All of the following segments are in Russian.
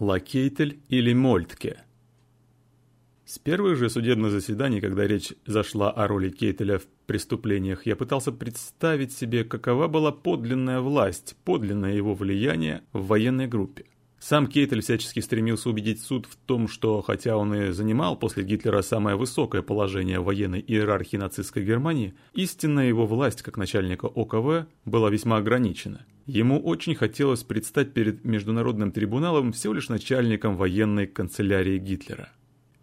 Лакейтель или Мольтке. С первых же судебных заседаний, когда речь зашла о роли Кейтеля в преступлениях, я пытался представить себе, какова была подлинная власть, подлинное его влияние в военной группе. Сам Кейтель всячески стремился убедить суд в том, что хотя он и занимал после Гитлера самое высокое положение в военной иерархии нацистской Германии, истинная его власть как начальника ОКВ была весьма ограничена. Ему очень хотелось предстать перед международным трибуналом всего лишь начальником военной канцелярии Гитлера.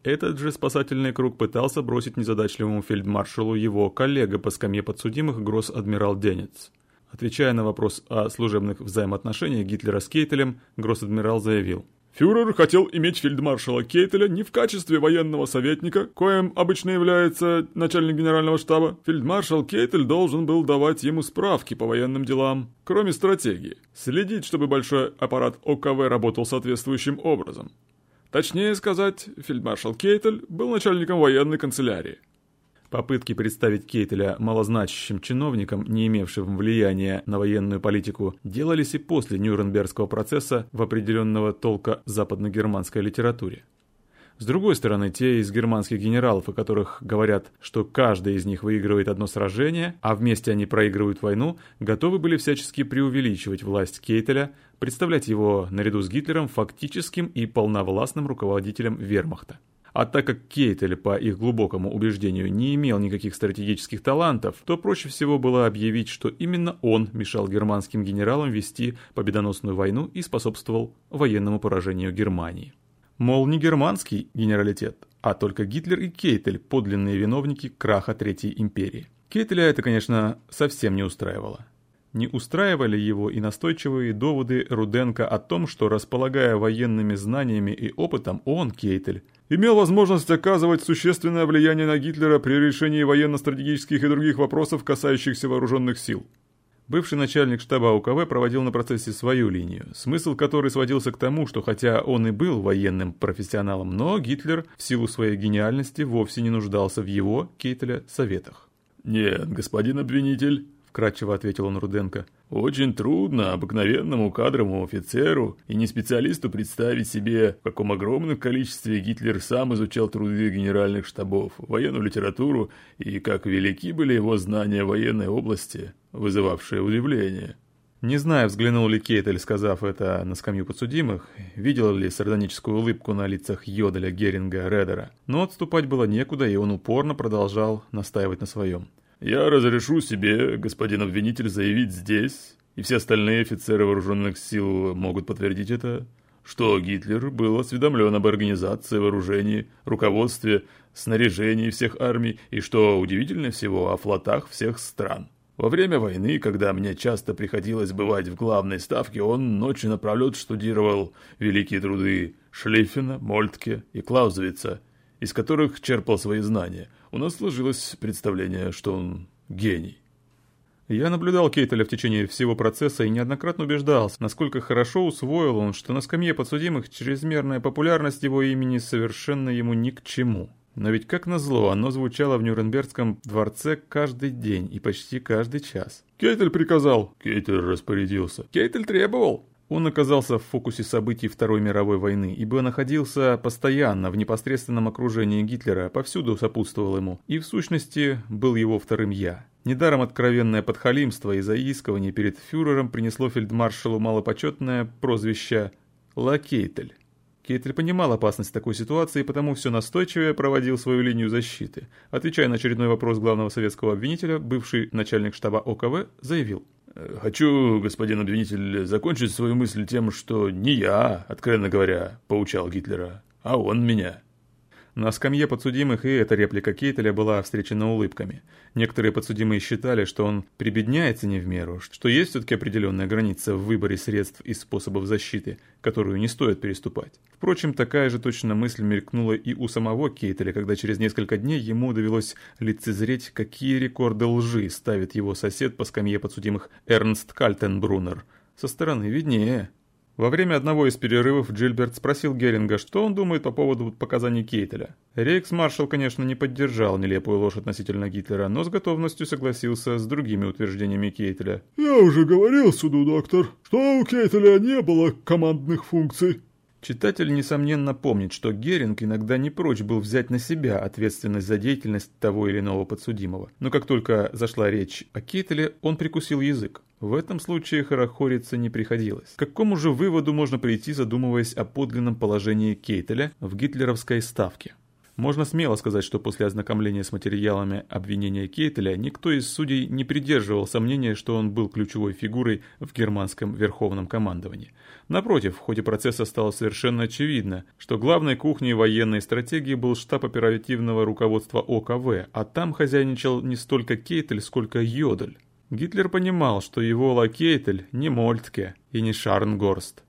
Этот же спасательный круг пытался бросить незадачливому фельдмаршалу его коллега по скамье подсудимых гросс-адмирал Денец. Отвечая на вопрос о служебных взаимоотношениях Гитлера с Кейтелем, гросс-адмирал заявил. Фюрер хотел иметь фельдмаршала Кейтеля не в качестве военного советника, коим обычно является начальник генерального штаба. Фельдмаршал Кейтель должен был давать ему справки по военным делам, кроме стратегии. Следить, чтобы большой аппарат ОКВ работал соответствующим образом. Точнее сказать, фельдмаршал Кейтель был начальником военной канцелярии. Попытки представить Кейтеля малозначащим чиновником, не имевшим влияния на военную политику, делались и после Нюрнбергского процесса в определенного толка западногерманской литературе. С другой стороны, те из германских генералов, о которых говорят, что каждый из них выигрывает одно сражение, а вместе они проигрывают войну, готовы были всячески преувеличивать власть Кейтеля, представлять его наряду с Гитлером фактическим и полновластным руководителем вермахта. А так как Кейтель, по их глубокому убеждению, не имел никаких стратегических талантов, то проще всего было объявить, что именно он мешал германским генералам вести победоносную войну и способствовал военному поражению Германии. Мол, не германский генералитет, а только Гитлер и Кейтель – подлинные виновники краха Третьей империи. Кейтеля это, конечно, совсем не устраивало. Не устраивали его и настойчивые доводы Руденко о том, что, располагая военными знаниями и опытом, он, Кейтель, имел возможность оказывать существенное влияние на Гитлера при решении военно-стратегических и других вопросов, касающихся вооруженных сил. Бывший начальник штаба УКВ проводил на процессе свою линию, смысл которой сводился к тому, что хотя он и был военным профессионалом, но Гитлер в силу своей гениальности вовсе не нуждался в его, Кейтеля, советах. «Нет, господин обвинитель», — вкратчиво ответил он Руденко, — очень трудно обыкновенному кадровому офицеру и не специалисту представить себе, в каком огромном количестве Гитлер сам изучал труды генеральных штабов, военную литературу и как велики были его знания военной области, вызывавшие удивление. Не знаю, взглянул ли Кейтель, сказав это на скамью подсудимых, видел ли сардоническую улыбку на лицах Йоделя, Геринга, Редера, но отступать было некуда, и он упорно продолжал настаивать на своем. Я разрешу себе, господин обвинитель, заявить здесь, и все остальные офицеры вооруженных сил могут подтвердить это, что Гитлер был осведомлен об организации вооружений, руководстве, снаряжении всех армий и, что удивительно всего, о флотах всех стран. Во время войны, когда мне часто приходилось бывать в главной ставке, он ночью напролет штудировал великие труды Шлиффена, Мольтке и Клаузевица, из которых черпал свои знания – у нас сложилось представление, что он гений. Я наблюдал Кейтеля в течение всего процесса и неоднократно убеждался, насколько хорошо усвоил он, что на скамье подсудимых чрезмерная популярность его имени совершенно ему ни к чему. Но ведь как назло, оно звучало в Нюрнбергском дворце каждый день и почти каждый час. Кейтель приказал. Кейтель распорядился. Кейтель требовал. Он оказался в фокусе событий Второй мировой войны, ибо находился постоянно в непосредственном окружении Гитлера, повсюду сопутствовал ему, и в сущности был его вторым «я». Недаром откровенное подхалимство и заискивание перед фюрером принесло фельдмаршалу малопочетное прозвище «Лакейтель». Кейтель понимал опасность такой ситуации, потому все настойчивее проводил свою линию защиты. Отвечая на очередной вопрос главного советского обвинителя, бывший начальник штаба ОКВ заявил – Хочу, господин обвинитель, закончить свою мысль тем, что не я, откровенно говоря, поучал Гитлера, а он меня. На скамье подсудимых и эта реплика Кейтеля была встречена улыбками. Некоторые подсудимые считали, что он прибедняется не в меру, что есть все-таки определенная граница в выборе средств и способов защиты, которую не стоит переступать. Впрочем, такая же точно мысль мелькнула и у самого Кейтеля, когда через несколько дней ему довелось лицезреть, какие рекорды лжи ставит его сосед по скамье подсудимых Эрнст Кальтенбруннер. Со стороны виднее. Во время одного из перерывов Джильберт спросил Геринга, что он думает по поводу показаний Кейтеля. Рейкс-маршал, конечно, не поддержал нелепую ложь относительно Гитлера, но с готовностью согласился с другими утверждениями Кейтеля. «Я уже говорил суду, доктор, что у Кейтеля не было командных функций». Читатель, несомненно, помнит, что Геринг иногда не прочь был взять на себя ответственность за деятельность того или иного подсудимого. Но как только зашла речь о Кейтеле, он прикусил язык. В этом случае хорохориться не приходилось. К какому же выводу можно прийти, задумываясь о подлинном положении Кейтеля в гитлеровской ставке? Можно смело сказать, что после ознакомления с материалами обвинения Кейтеля никто из судей не придерживался мнения, что он был ключевой фигурой в германском верховном командовании. Напротив, в ходе процесса стало совершенно очевидно, что главной кухней военной стратегии был штаб оперативного руководства ОКВ, а там хозяйничал не столько Кейтель, сколько Йодель. Гитлер понимал, что его лакейтель не Мольтке и не Шарнгорст.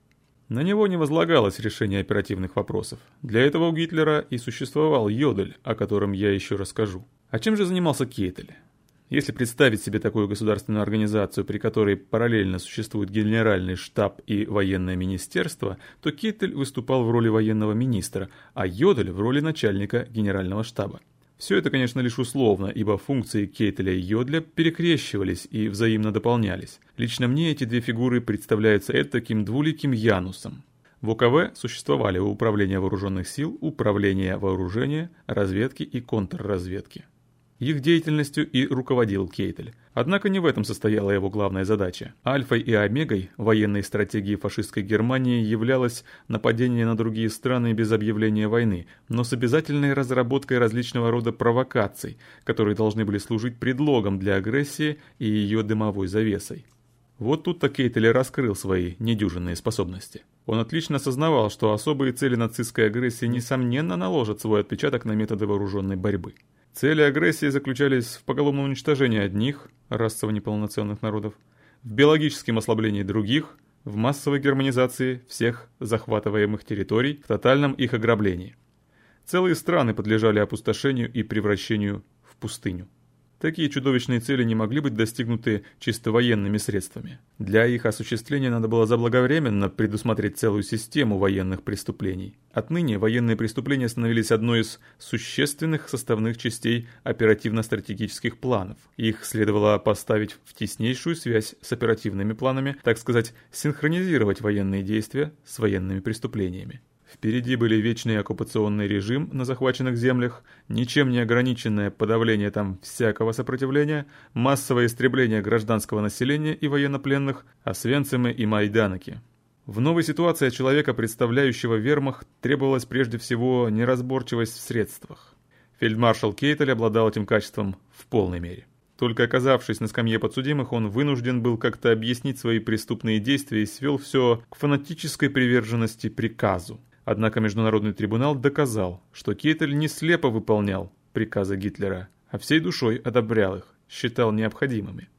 На него не возлагалось решение оперативных вопросов. Для этого у Гитлера и существовал Йодель, о котором я еще расскажу. А чем же занимался Кейтель? Если представить себе такую государственную организацию, при которой параллельно существует генеральный штаб и военное министерство, то Кейтель выступал в роли военного министра, а Йодель в роли начальника генерального штаба. Все это, конечно, лишь условно, ибо функции Кейтеля и Йодля перекрещивались и взаимно дополнялись. Лично мне эти две фигуры представляются таким двуликим Янусом. В ОКВ существовали Управление вооруженных сил, Управление вооружения, разведки и контрразведки. Их деятельностью и руководил Кейтель. Однако не в этом состояла его главная задача. Альфой и омегой военной стратегии фашистской Германии являлось нападение на другие страны без объявления войны, но с обязательной разработкой различного рода провокаций, которые должны были служить предлогом для агрессии и ее дымовой завесой. Вот тут-то Кейтель раскрыл свои недюжинные способности. Он отлично осознавал, что особые цели нацистской агрессии несомненно наложат свой отпечаток на методы вооруженной борьбы. Цели агрессии заключались в поголовном уничтожении одних, расово неполноценных народов, в биологическом ослаблении других, в массовой германизации всех захватываемых территорий, в тотальном их ограблении. Целые страны подлежали опустошению и превращению в пустыню. Такие чудовищные цели не могли быть достигнуты чисто военными средствами. Для их осуществления надо было заблаговременно предусмотреть целую систему военных преступлений. Отныне военные преступления становились одной из существенных составных частей оперативно-стратегических планов. Их следовало поставить в теснейшую связь с оперативными планами, так сказать, синхронизировать военные действия с военными преступлениями. Впереди были вечный оккупационный режим на захваченных землях, ничем не ограниченное подавление там всякого сопротивления, массовое истребление гражданского населения и военнопленных, Освенцимы и Майданоки. В новой ситуации человека, представляющего вермахт, требовалась прежде всего неразборчивость в средствах. Фельдмаршал Кейтель обладал этим качеством в полной мере. Только оказавшись на скамье подсудимых, он вынужден был как-то объяснить свои преступные действия и свел все к фанатической приверженности приказу. Однако Международный трибунал доказал, что Кейтель не слепо выполнял приказы Гитлера, а всей душой одобрял их, считал необходимыми.